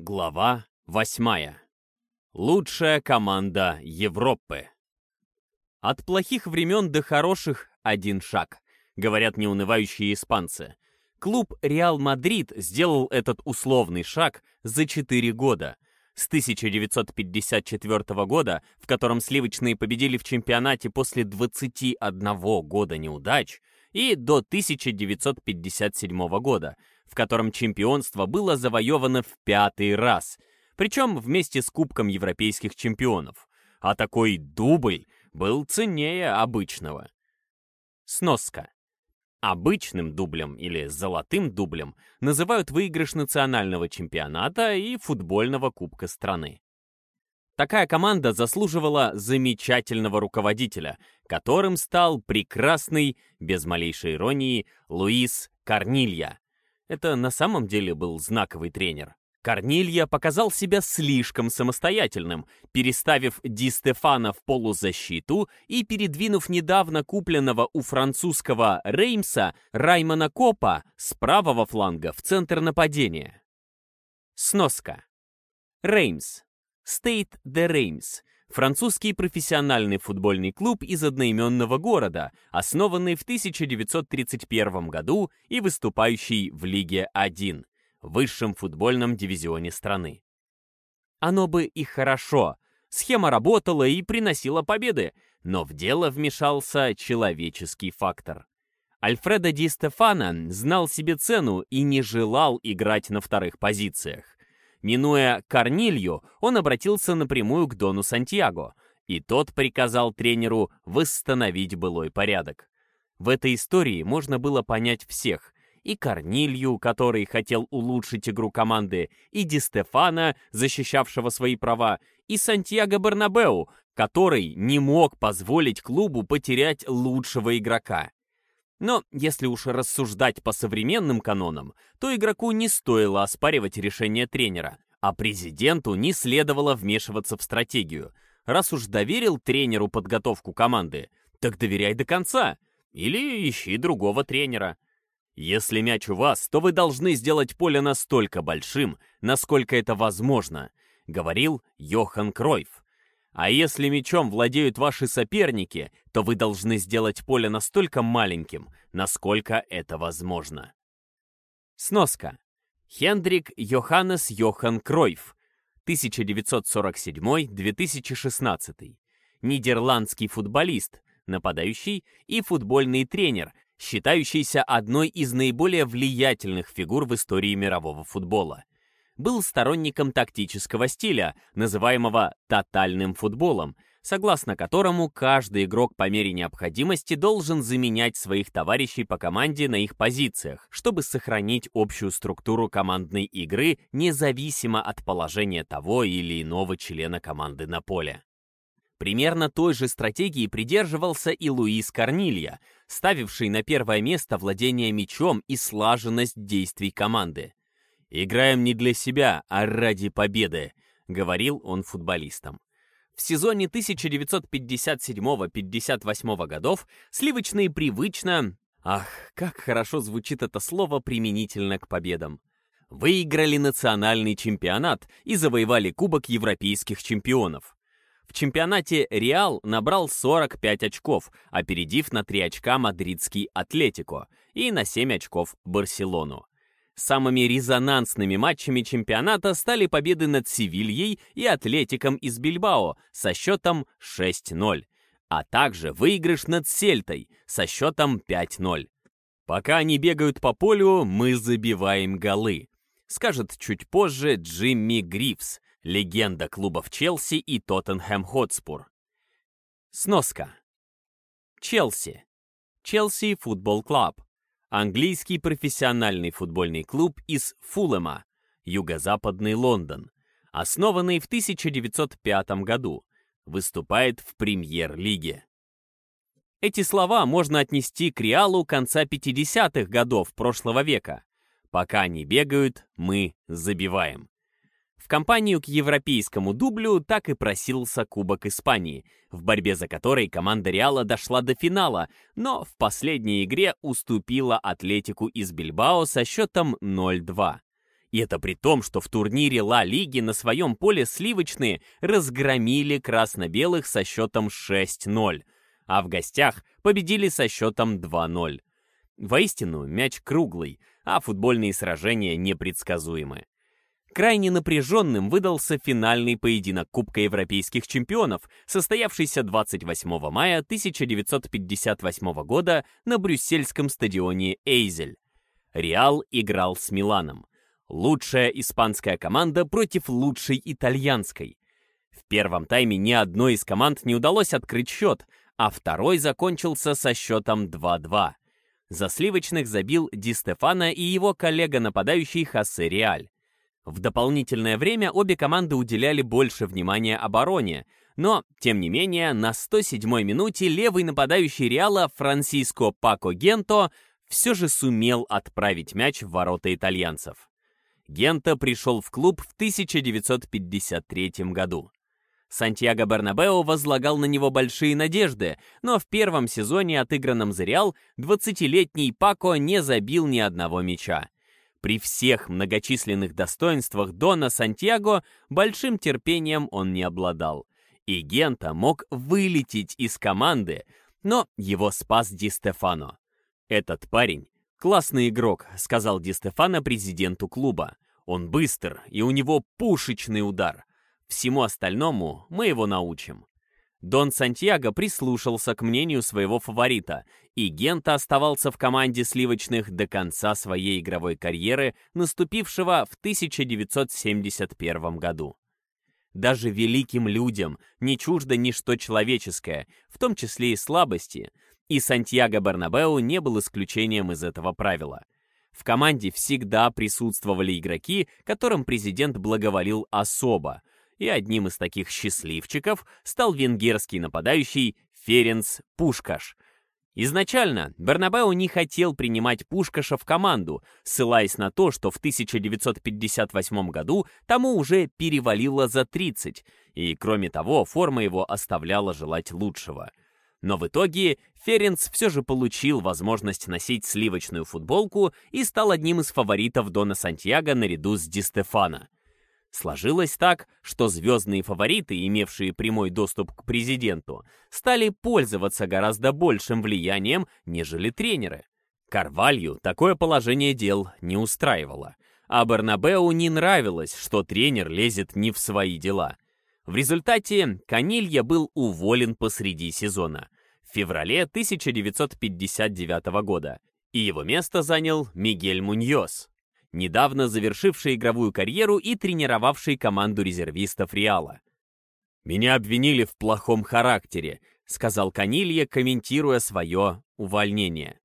Глава восьмая. Лучшая команда Европы. От плохих времен до хороших один шаг, говорят неунывающие испанцы. Клуб Реал Мадрид сделал этот условный шаг за 4 года. С 1954 года, в котором сливочные победили в чемпионате после 21 года неудач, и до 1957 года, в котором чемпионство было завоевано в пятый раз, причем вместе с Кубком Европейских чемпионов. А такой дубль был ценнее обычного. Сноска. Обычным дублем или золотым дублем называют выигрыш национального чемпионата и футбольного кубка страны. Такая команда заслуживала замечательного руководителя, которым стал прекрасный, без малейшей иронии, Луис Корнилья. Это на самом деле был знаковый тренер. Корнилья показал себя слишком самостоятельным, переставив Ди Стефана в полузащиту и передвинув недавно купленного у французского Реймса Раймона Копа с правого фланга в центр нападения. Сноска. Реймс. State de Reims французский профессиональный футбольный клуб из одноименного города, основанный в 1931 году и выступающий в Лиге 1, высшем футбольном дивизионе страны. Оно бы и хорошо, схема работала и приносила победы, но в дело вмешался человеческий фактор. Альфредо Ди Стефано знал себе цену и не желал играть на вторых позициях. Минуя Корнилью, он обратился напрямую к Дону Сантьяго, и тот приказал тренеру восстановить былой порядок. В этой истории можно было понять всех, и Корнилью, который хотел улучшить игру команды, и Ди Стефана, защищавшего свои права, и Сантьяго Барнабеу, который не мог позволить клубу потерять лучшего игрока. Но если уж рассуждать по современным канонам, то игроку не стоило оспаривать решение тренера, а президенту не следовало вмешиваться в стратегию. Раз уж доверил тренеру подготовку команды, так доверяй до конца. Или ищи другого тренера. Если мяч у вас, то вы должны сделать поле настолько большим, насколько это возможно, говорил Йохан Кройф. А если мячом владеют ваши соперники, то вы должны сделать поле настолько маленьким, насколько это возможно. Сноска. Хендрик Йоханнес Йохан Кройф, 1947-2016. Нидерландский футболист, нападающий и футбольный тренер, считающийся одной из наиболее влиятельных фигур в истории мирового футбола был сторонником тактического стиля, называемого «тотальным футболом», согласно которому каждый игрок по мере необходимости должен заменять своих товарищей по команде на их позициях, чтобы сохранить общую структуру командной игры независимо от положения того или иного члена команды на поле. Примерно той же стратегии придерживался и Луис Корнилья, ставивший на первое место владение мячом и слаженность действий команды. «Играем не для себя, а ради победы», — говорил он футболистам. В сезоне 1957-58 годов сливочные привычно... Ах, как хорошо звучит это слово применительно к победам. Выиграли национальный чемпионат и завоевали Кубок Европейских чемпионов. В чемпионате Реал набрал 45 очков, опередив на 3 очка мадридский Атлетико и на 7 очков Барселону. Самыми резонансными матчами чемпионата стали победы над Севильей и Атлетиком из Бильбао со счетом 6-0, а также выигрыш над Сельтой со счетом 5-0. Пока они бегают по полю, мы забиваем голы, скажет чуть позже Джимми Грифс, легенда клубов Челси и Тоттенхэм Хотспур. Сноска. Челси. Челси футбол клуб Английский профессиональный футбольный клуб из Фулема, юго-западный Лондон, основанный в 1905 году, выступает в премьер-лиге. Эти слова можно отнести к Реалу конца 50-х годов прошлого века. Пока они бегают, мы забиваем. Компанию к европейскому дублю так и просился Кубок Испании, в борьбе за который команда Реала дошла до финала, но в последней игре уступила Атлетику из Бильбао со счетом 0-2. И это при том, что в турнире Ла Лиги на своем поле сливочные разгромили красно-белых со счетом 6-0, а в гостях победили со счетом 2-0. Воистину, мяч круглый, а футбольные сражения непредсказуемы. Крайне напряженным выдался финальный поединок Кубка Европейских чемпионов, состоявшийся 28 мая 1958 года на брюссельском стадионе Эйзель. Реал играл с Миланом. Лучшая испанская команда против лучшей итальянской. В первом тайме ни одной из команд не удалось открыть счет, а второй закончился со счетом 2-2. За сливочных забил Ди Стефано и его коллега-нападающий Хосе Реаль. В дополнительное время обе команды уделяли больше внимания обороне, но, тем не менее, на 107-й минуте левый нападающий Реала Франсиско Пако Генто все же сумел отправить мяч в ворота итальянцев. Гента пришел в клуб в 1953 году. Сантьяго Бернабео возлагал на него большие надежды, но в первом сезоне, отыгранном за Реал, 20-летний Пако не забил ни одного мяча. При всех многочисленных достоинствах Дона Сантьяго большим терпением он не обладал. И Гента мог вылететь из команды, но его спас Ди Стефано. «Этот парень — классный игрок», — сказал Ди Стефано президенту клуба. «Он быстр, и у него пушечный удар. Всему остальному мы его научим». Дон Сантьяго прислушался к мнению своего фаворита, и Гента оставался в команде сливочных до конца своей игровой карьеры, наступившего в 1971 году. Даже великим людям не чуждо ничто человеческое, в том числе и слабости, и Сантьяго Бернабеу не был исключением из этого правила. В команде всегда присутствовали игроки, которым президент благоволил особо, и одним из таких счастливчиков стал венгерский нападающий Ференц Пушкаш. Изначально Бернабеу не хотел принимать Пушкаша в команду, ссылаясь на то, что в 1958 году тому уже перевалило за 30, и, кроме того, форма его оставляла желать лучшего. Но в итоге Ференц все же получил возможность носить сливочную футболку и стал одним из фаворитов Дона Сантьяго наряду с Ди Стефано. Сложилось так, что звездные фавориты, имевшие прямой доступ к президенту, стали пользоваться гораздо большим влиянием, нежели тренеры. Карвалью такое положение дел не устраивало, а Бернабеу не нравилось, что тренер лезет не в свои дела. В результате Канилья был уволен посреди сезона, в феврале 1959 года, и его место занял Мигель Муньос, недавно завершивший игровую карьеру и тренировавший команду резервистов Реала. «Меня обвинили в плохом характере», — сказал Канилья, комментируя свое увольнение.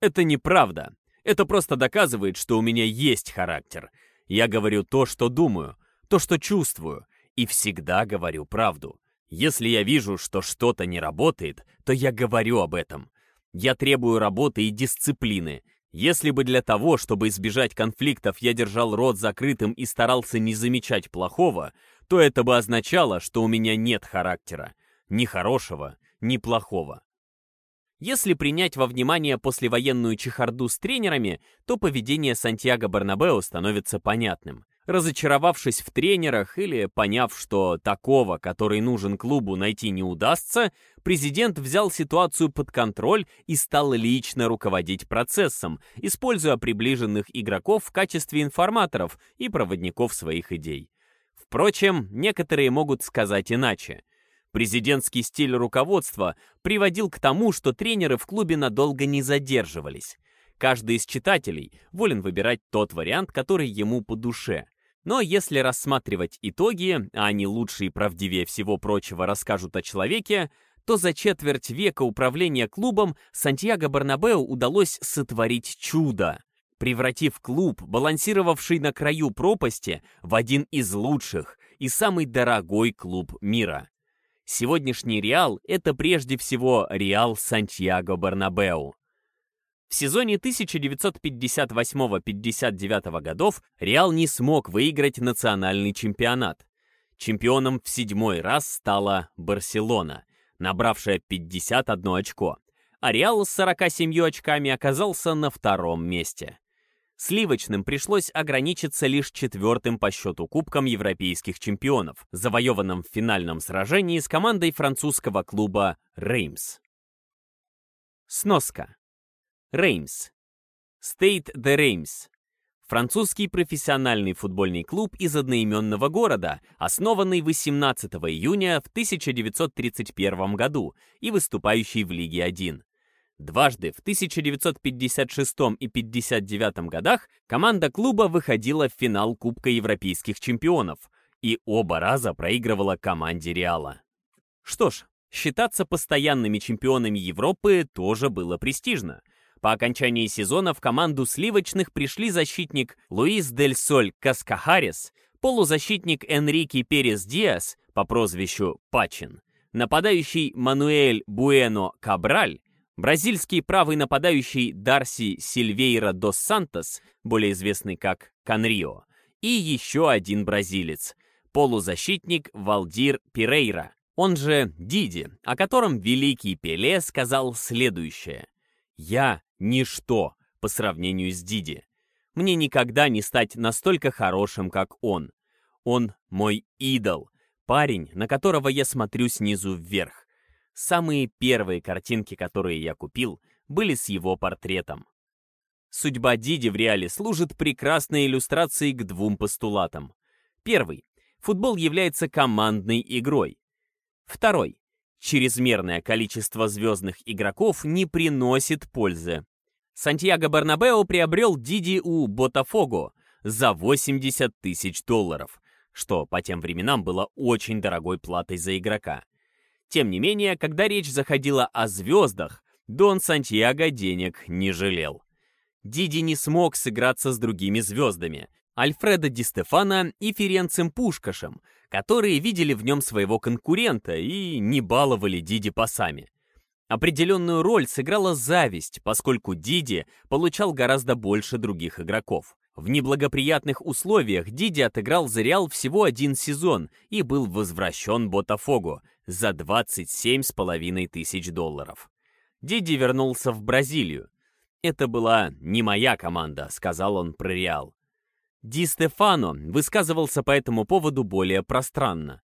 «Это неправда. Это просто доказывает, что у меня есть характер. Я говорю то, что думаю, то, что чувствую, и всегда говорю правду. Если я вижу, что что-то не работает, то я говорю об этом. Я требую работы и дисциплины, если бы для того, чтобы избежать конфликтов, я держал рот закрытым и старался не замечать плохого, то это бы означало, что у меня нет характера. Ни хорошего, ни плохого. Если принять во внимание послевоенную чехарду с тренерами, то поведение Сантьяго Барнабео становится понятным. Разочаровавшись в тренерах или поняв, что такого, который нужен клубу, найти не удастся, президент взял ситуацию под контроль и стал лично руководить процессом, используя приближенных игроков в качестве информаторов и проводников своих идей. Впрочем, некоторые могут сказать иначе. Президентский стиль руководства приводил к тому, что тренеры в клубе надолго не задерживались. Каждый из читателей волен выбирать тот вариант, который ему по душе. Но если рассматривать итоги, а они лучше и правдивее всего прочего расскажут о человеке, то за четверть века управления клубом Сантьяго Барнабеу удалось сотворить чудо, превратив клуб, балансировавший на краю пропасти, в один из лучших и самый дорогой клуб мира. Сегодняшний Реал — это прежде всего Реал Сантьяго Барнабеу. В сезоне 1958-59 годов Реал не смог выиграть национальный чемпионат. Чемпионом в седьмой раз стала Барселона, набравшая 51 очко, а Реал с 47 очками оказался на втором месте. Сливочным пришлось ограничиться лишь четвертым по счету Кубком Европейских чемпионов, завоеванным в финальном сражении с командой французского клуба «Реймс». Сноска. Реймс. Stade de Reims. Французский профессиональный футбольный клуб из одноименного города, основанный 18 июня в 1931 году и выступающий в Лиге 1. Дважды в 1956 и 1959 годах команда клуба выходила в финал Кубка Европейских чемпионов и оба раза проигрывала команде Реала. Что ж, считаться постоянными чемпионами Европы тоже было престижно – по окончании сезона в команду сливочных пришли защитник Луис Дель Соль Каскахарес, полузащитник Энрике Перес Диас по прозвищу Пачин, нападающий Мануэль Буэно Кабраль, бразильский правый нападающий Дарси Сильвейра дос Сантос, более известный как Канрио, и еще один бразилец, полузащитник Валдир Пирейра, он же Диди, о котором великий Пеле сказал следующее. «Я Ничто по сравнению с Диди. Мне никогда не стать настолько хорошим, как он. Он мой идол, парень, на которого я смотрю снизу вверх. Самые первые картинки, которые я купил, были с его портретом. Судьба Диди в реале служит прекрасной иллюстрацией к двум постулатам. Первый. Футбол является командной игрой. Второй. Чрезмерное количество звездных игроков не приносит пользы. Сантьяго Барнабео приобрел Диди у Ботафого за 80 тысяч долларов, что по тем временам было очень дорогой платой за игрока. Тем не менее, когда речь заходила о звездах, Дон Сантьяго денег не жалел. Диди не смог сыграться с другими звездами, Альфредо Ди Стефано и Ференцем Пушкашем, которые видели в нем своего конкурента и не баловали Диди пасами. Определенную роль сыграла зависть, поскольку Диди получал гораздо больше других игроков. В неблагоприятных условиях Диди отыграл за Реал всего один сезон и был возвращен Ботафогу за 27,5 тысяч долларов. Диди вернулся в Бразилию. «Это была не моя команда», — сказал он про Реал. Ди Стефано высказывался по этому поводу более пространно.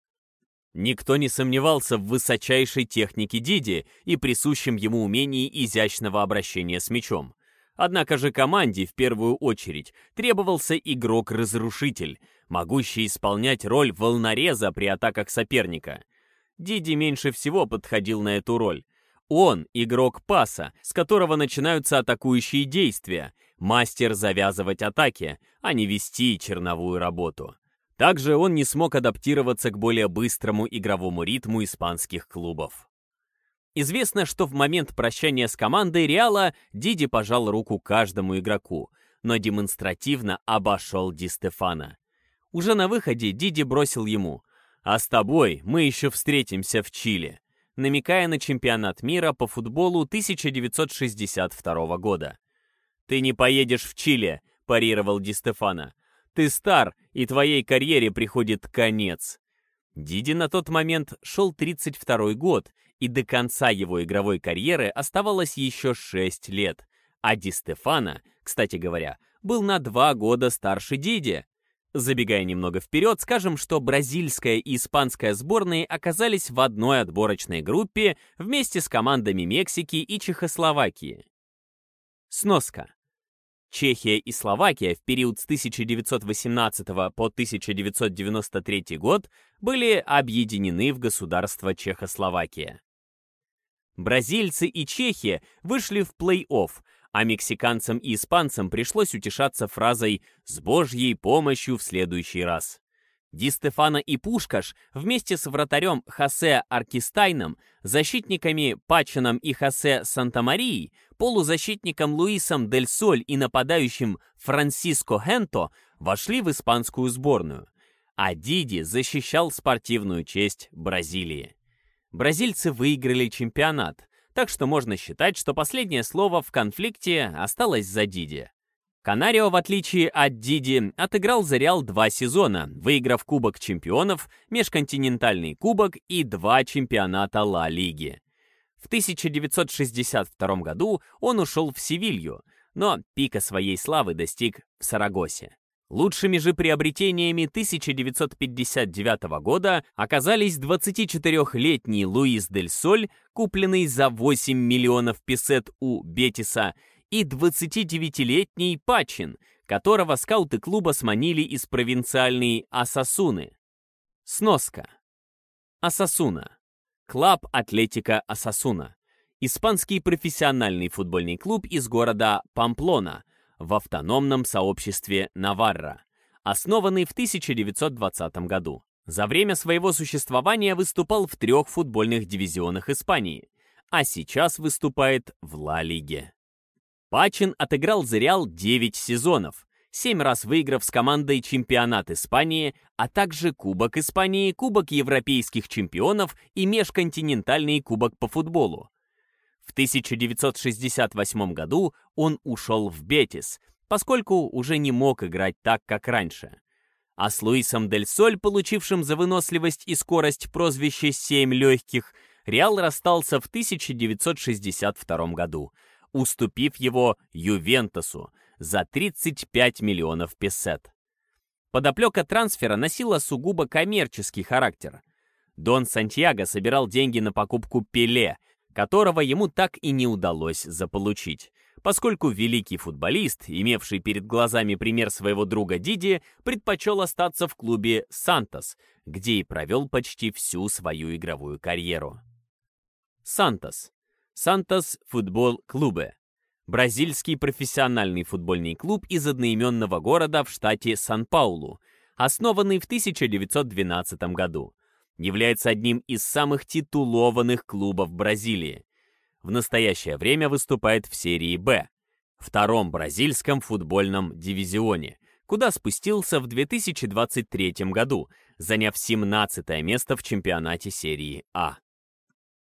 Никто не сомневался в высочайшей технике Диди и присущем ему умении изящного обращения с мячом. Однако же команде в первую очередь требовался игрок-разрушитель, могущий исполнять роль волнореза при атаках соперника. Диди меньше всего подходил на эту роль. Он — игрок паса, с которого начинаются атакующие действия, мастер завязывать атаки, а не вести черновую работу. Также он не смог адаптироваться к более быстрому игровому ритму испанских клубов. Известно, что в момент прощания с командой Реала Диди пожал руку каждому игроку, но демонстративно обошел Ди Стефана. Уже на выходе Диди бросил ему «А с тобой мы еще встретимся в Чили», намекая на чемпионат мира по футболу 1962 года. «Ты не поедешь в Чили», – парировал Ди Стефана. Ты стар, и твоей карьере приходит конец. Диди на тот момент шел 32 год, и до конца его игровой карьеры оставалось еще 6 лет. А Ди Стефана, кстати говоря, был на 2 года старше Диди. Забегая немного вперед, скажем, что бразильская и испанская сборные оказались в одной отборочной группе вместе с командами Мексики и Чехословакии. Сноска. Чехия и Словакия в период с 1918 по 1993 год были объединены в государство Чехословакия. Бразильцы и чехи вышли в плей-офф, а мексиканцам и испанцам пришлось утешаться фразой «с Божьей помощью в следующий раз». Ди Стефано и Пушкаш вместе с вратарем Хосе Аркистайном, защитниками Пачином и Хосе Сантамарией, полузащитником Луисом Дель Соль и нападающим Франсиско Хенто вошли в испанскую сборную. А Диди защищал спортивную честь Бразилии. Бразильцы выиграли чемпионат, так что можно считать, что последнее слово в конфликте осталось за Диди. Канарио, в отличие от Диди, отыграл за Реал два сезона, выиграв Кубок чемпионов, Межконтинентальный кубок и два чемпионата Ла Лиги. В 1962 году он ушел в Севилью. но пика своей славы достиг в Сарагосе. Лучшими же приобретениями 1959 года оказались 24-летний Луис Дель Соль, купленный за 8 миллионов песет у Бетиса, и 29-летний Пачин, которого скауты клуба сманили из провинциальной Осасуны. Сноска. Осасуна. Club Atlético Osasuna. Испанский профессиональный футбольный клуб из города Памплона – в автономном сообществе Наварра, основанный в 1920 году. За время своего существования выступал в трех футбольных дивизионах Испании, а сейчас выступает в Ла-Лиге. Пачин отыграл за Реал 9 сезонов, 7 раз выиграв с командой чемпионат Испании, а также Кубок Испании, Кубок Европейских чемпионов и Межконтинентальный кубок по футболу. В 1968 году он ушел в Бетис, поскольку уже не мог играть так, как раньше. А с Луисом Дель Соль, получившим за выносливость и скорость прозвище «Семь легких», Реал расстался в 1962 году, уступив его Ювентусу за 35 миллионов песет. Подоплека трансфера носила сугубо коммерческий характер. Дон Сантьяго собирал деньги на покупку Пеле, которого ему так и не удалось заполучить, поскольку великий футболист, имевший перед глазами пример своего друга Диди, предпочел остаться в клубе «Сантос», где и провел почти всю свою игровую карьеру. «Сантос» — «Сантос Футбол Клубе» — бразильский профессиональный футбольный клуб из одноименного города в штате Сан-Паулу, основанный в 1912 году является одним из самых титулованных клубов Бразилии. В настоящее время выступает в серии «Б», втором бразильском футбольном дивизионе, куда спустился в 2023 году, заняв 17 место в чемпионате серии А.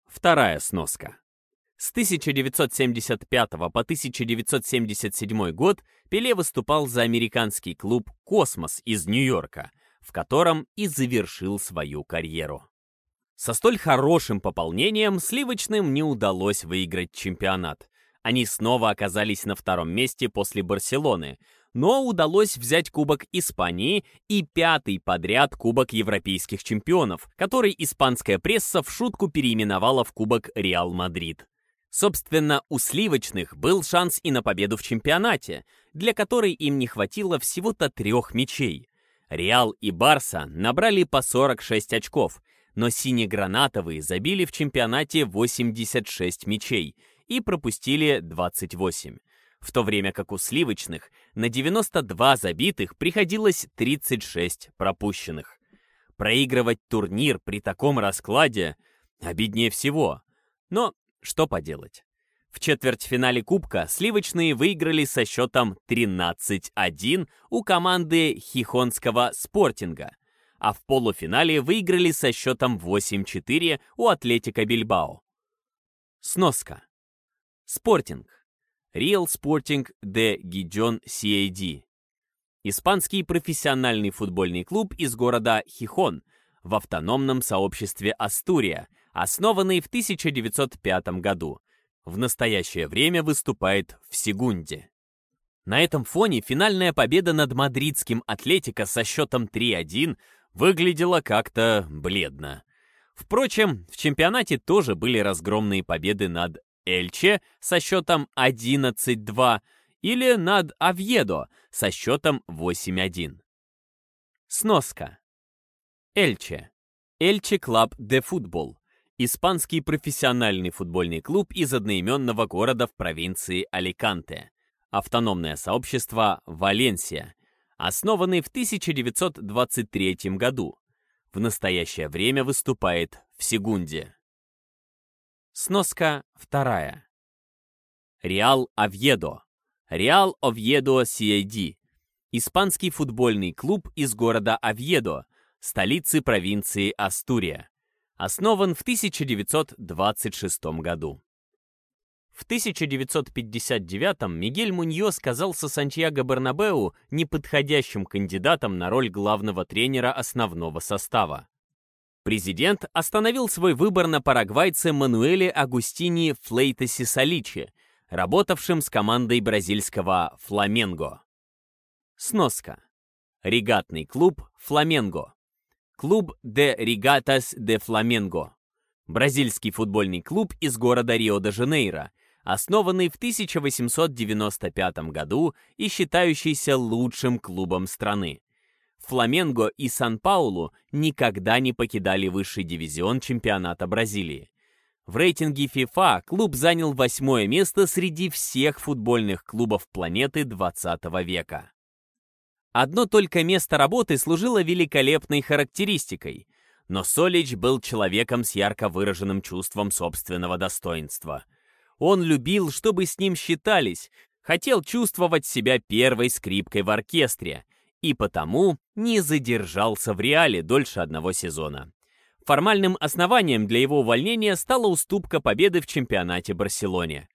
Вторая сноска. С 1975 по 1977 год Пеле выступал за американский клуб «Космос» из Нью-Йорка, в котором и завершил свою карьеру. Со столь хорошим пополнением сливочным не удалось выиграть чемпионат. Они снова оказались на втором месте после Барселоны, но удалось взять Кубок Испании и пятый подряд Кубок Европейских чемпионов, который испанская пресса в шутку переименовала в Кубок Реал Мадрид. Собственно, у сливочных был шанс и на победу в чемпионате, для которой им не хватило всего-то трех мячей. Реал и Барса набрали по 46 очков, но синегранатовые забили в чемпионате 86 мячей и пропустили 28, в то время как у сливочных на 92 забитых приходилось 36 пропущенных. Проигрывать турнир при таком раскладе обиднее всего. Но что поделать. В четвертьфинале Кубка сливочные выиграли со счетом 13-1 у команды Хихонского спортинга, а в полуфинале выиграли со счетом 8-4 у Атлетика Бильбао. Сноска. Спортинг. Real Sporting de Gijon CAD. Испанский профессиональный футбольный клуб из города Хихон в автономном сообществе Астурия, основанный в 1905 году, в настоящее время выступает в Сегунде. На этом фоне финальная победа над мадридским Атлетико со счетом 3-1 выглядела как-то бледно. Впрочем, в чемпионате тоже были разгромные победы над Эльче со счетом 11-2 или над Овьедо со счетом 8-1. Сноска. Эльче. Эльче Клаб де Футбол испанский профессиональный футбольный клуб из одноименного города в провинции Аликанте, автономное сообщество Валенсия, основанный в 1923 году. В настоящее время выступает в Сегунде. Сноска вторая. Реал Овьедо. Реал Овьедо CID. Испанский футбольный клуб из города Овьедо, столицы провинции Астурия основан в 1926 году. В 1959-м Мигель Муньо казался Сантьяго Бернабеу неподходящим кандидатом на роль главного тренера основного состава. Президент остановил свой выбор на парагвайце Мануэле Агустини Флейтесе Саличе, работавшим с командой бразильского «Фламенго». Сноска. Регатный клуб «Фламенго». Клуб «Де Регатас де Фламенго». Бразильский футбольный клуб из города Рио-де-Жанейро, основанный в 1895 году и считающийся лучшим клубом страны. Фламенго и Сан-Паулу никогда не покидали высший дивизион чемпионата Бразилии. В рейтинге FIFA клуб занял восьмое место среди всех футбольных клубов планеты 20 века. Одно только место работы служило великолепной характеристикой, но Солич был человеком с ярко выраженным чувством собственного достоинства. Он любил, чтобы с ним считались, хотел чувствовать себя первой скрипкой в оркестре, и потому не задержался в Реале дольше одного сезона. Формальным основанием для его увольнения стала уступка победы в чемпионате Барселоне.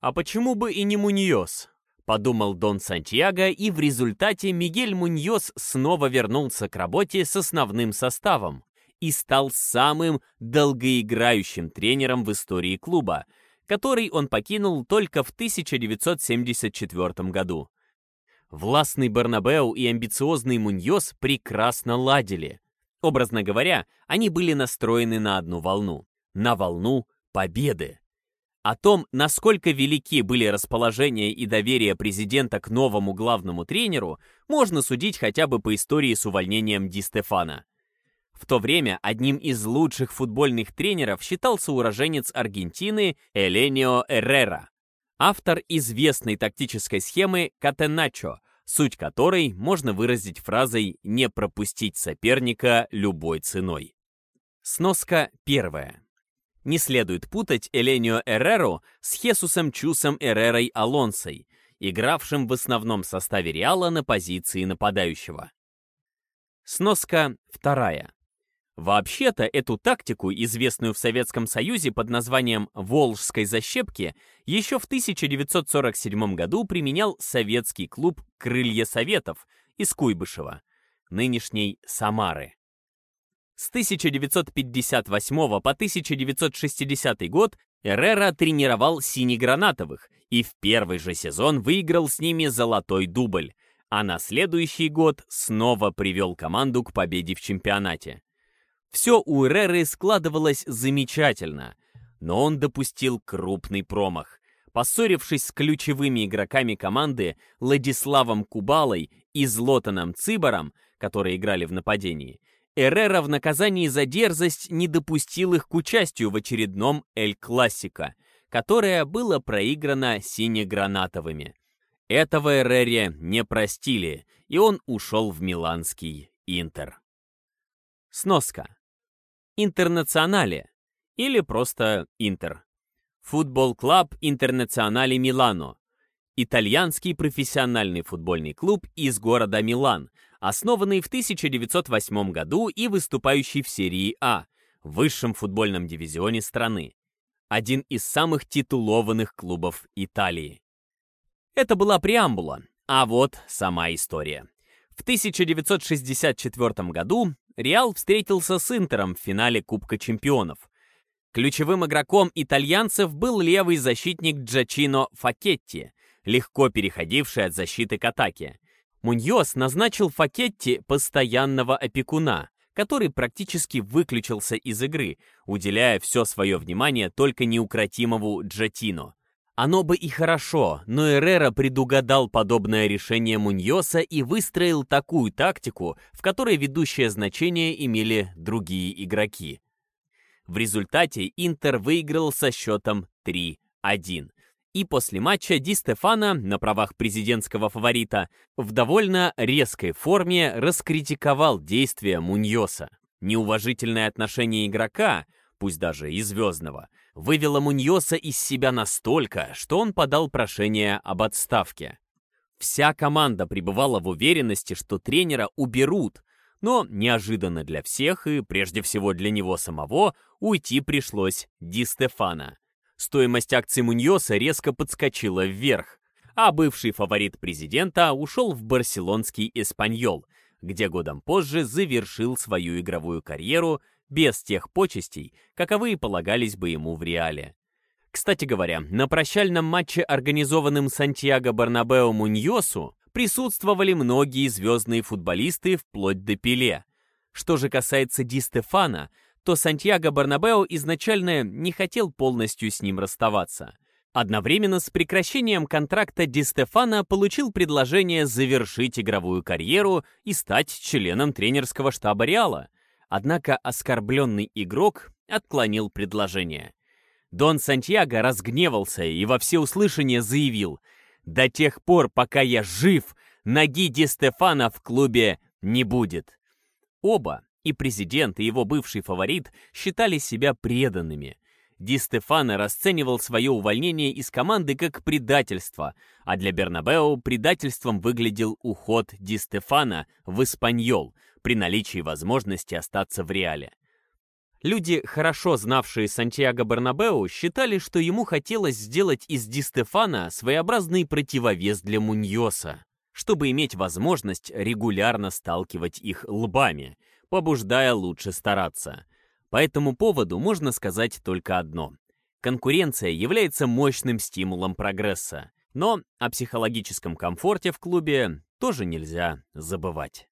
«А почему бы и не Муньос?» – подумал Дон Сантьяго, и в результате Мигель Муньос снова вернулся к работе с основным составом и стал самым долгоиграющим тренером в истории клуба, который он покинул только в 1974 году. Властный Барнабеу и амбициозный Муньос прекрасно ладили – Образно говоря, они были настроены на одну волну. На волну победы. О том, насколько велики были расположение и доверие президента к новому главному тренеру, можно судить хотя бы по истории с увольнением Ди Стефана. В то время одним из лучших футбольных тренеров считался уроженец Аргентины Эленио Эррера, автор известной тактической схемы Катеначо, суть которой можно выразить фразой «не пропустить соперника любой ценой». Сноска первая. Не следует путать Эленио Эрреру с Хесусом Чусом Эррерой Алонсой, игравшим в основном составе Реала на позиции нападающего. Сноска вторая. Вообще-то эту тактику, известную в Советском Союзе под названием «Волжской защепки», еще в 1947 году применял советский клуб «Крылья Советов» из Куйбышева, нынешней Самары. С 1958 по 1960 год Эррера тренировал синегранатовых и в первый же сезон выиграл с ними золотой дубль, а на следующий год снова привел команду к победе в чемпионате. Все у Эреры складывалось замечательно, но он допустил крупный промах. Поссорившись с ключевыми игроками команды Владиславом Кубалой и Злотаном Цибором, которые играли в нападении, Эррера в наказании за дерзость не допустил их к участию в очередном Эль Классика, которое было проиграно синегранатовыми. Этого Эррере не простили, и он ушел в миланский Интер. Сноска. Интернационале или просто Интер. Футбол Клаб Интернационале Милано. Итальянский профессиональный футбольный клуб из города Милан, основанный в 1908 году и выступающий в серии А, высшем футбольном дивизионе страны. Один из самых титулованных клубов Италии. Это была преамбула, а вот сама история. В 1964 году Реал встретился с Интером в финале Кубка чемпионов. Ключевым игроком итальянцев был левый защитник Джачино Факетти, легко переходивший от защиты к атаке. Муньос назначил Факетти постоянного опекуна, который практически выключился из игры, уделяя все свое внимание только неукротимому Джатино. Оно бы и хорошо, но Эррера предугадал подобное решение Муньоса и выстроил такую тактику, в которой ведущее значение имели другие игроки. В результате Интер выиграл со счетом 3-1. И после матча Ди Стефано на правах президентского фаворита в довольно резкой форме раскритиковал действия Муньоса. Неуважительное отношение игрока, пусть даже и звездного, вывела Муньоса из себя настолько, что он подал прошение об отставке. Вся команда пребывала в уверенности, что тренера уберут, но неожиданно для всех и прежде всего для него самого уйти пришлось Ди Стефана. Стоимость акций Муньоса резко подскочила вверх, а бывший фаворит президента ушел в барселонский «Эспаньол», где годом позже завершил свою игровую карьеру без тех почестей, каковые полагались бы ему в реале. Кстати говоря, на прощальном матче, организованном Сантьяго Барнабео Муньосу, присутствовали многие звездные футболисты вплоть до Пеле. Что же касается Ди Стефана, то Сантьяго Барнабео изначально не хотел полностью с ним расставаться. Одновременно с прекращением контракта Ди Стефана получил предложение завершить игровую карьеру и стать членом тренерского штаба Реала. Однако оскорбленный игрок отклонил предложение. Дон Сантьяго разгневался и во всеуслышание заявил «До тех пор, пока я жив, ноги Ди Стефана в клубе не будет». Оба, и президент, и его бывший фаворит, считали себя преданными. Ди Стефано расценивал свое увольнение из команды как предательство, а для Бернабео предательством выглядел уход Ди Стефано в Испаньол при наличии возможности остаться в Реале. Люди, хорошо знавшие Сантьяго Бернабеу, считали, что ему хотелось сделать из Ди Стефана своеобразный противовес для Муньоса, чтобы иметь возможность регулярно сталкивать их лбами, побуждая лучше стараться. По этому поводу можно сказать только одно. Конкуренция является мощным стимулом прогресса, но о психологическом комфорте в клубе тоже нельзя забывать.